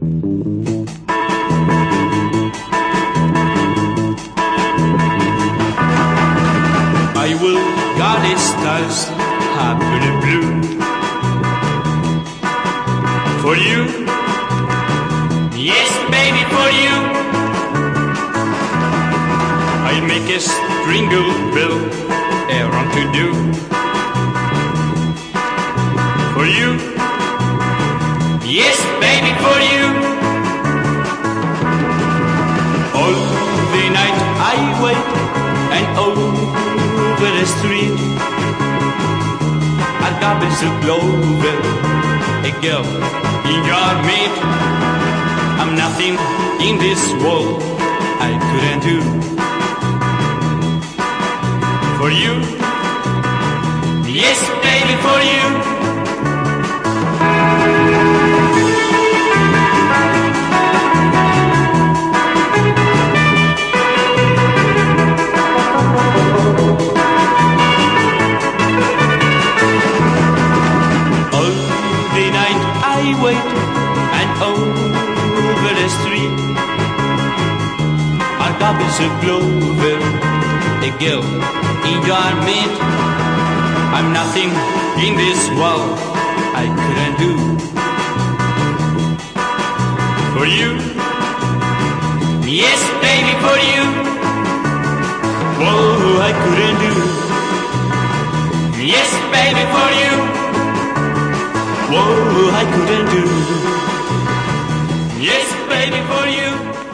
I will guard his stars, happy and blue. For you, yes, baby, for you. I make a stringle bill, errand to do. For you, yes, baby, for you. Street a garbage of clover, a girl in your meat. I'm nothing in this world I couldn't do for you. Yes, baby, for you. Wait and over the street a garbage of clover, a girl in your meat. I'm nothing in this world I couldn't do for you. Yes, baby, for you. Whoa, I couldn't do. Yes, baby, for you. Whoa, I couldn't do. Yes, baby, for you.